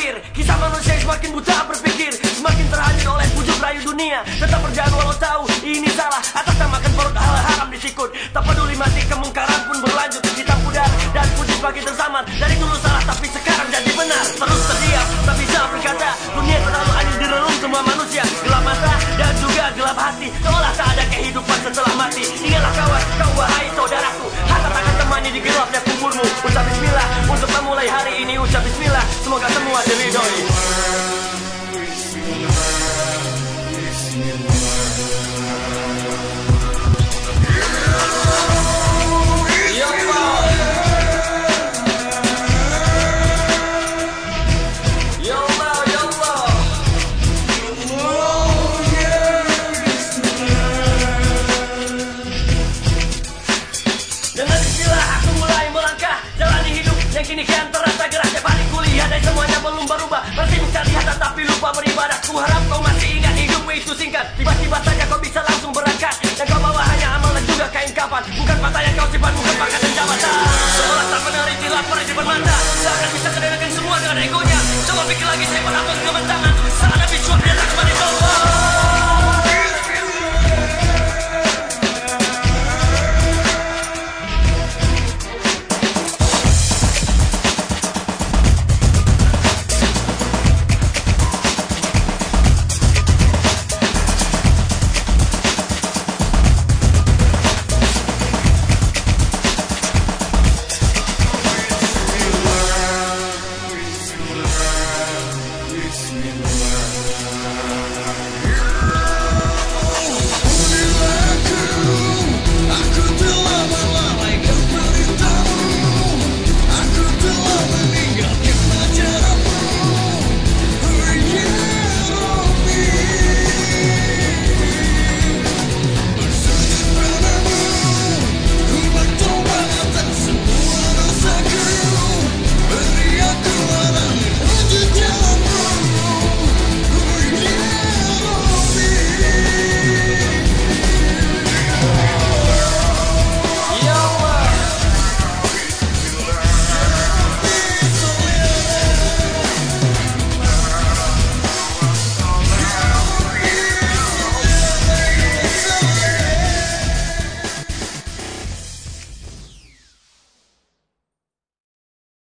Kisah manusia semakin buta berpikir. Semakin terhanyut oleh pujuk rayu dunia. Tetap berjalan walau tahu ini salah Atas makan perut hal haram disikut Tak peduli mati kemungkaran pun berlanjut Kita pudar. Dan putih bagi tersamat Dari dulu salah tapi sekarang jadi benar. Terus terdiam tak bisa berkata. Dunia terlalu adil direlung semua manusia. Gelap mata dan juga gelap hati. Seolah tak ada kehidupan setelah mati. Ingatlah kawan kau wahai saudaraku. Hatta takkan temani di gelapnya kuburmu. Ucap bismillah untuk memulai hari ini. Ucap bismillah. smoke, I tell me what.